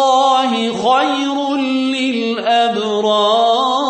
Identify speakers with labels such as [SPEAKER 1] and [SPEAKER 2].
[SPEAKER 1] الله خير للأبرار.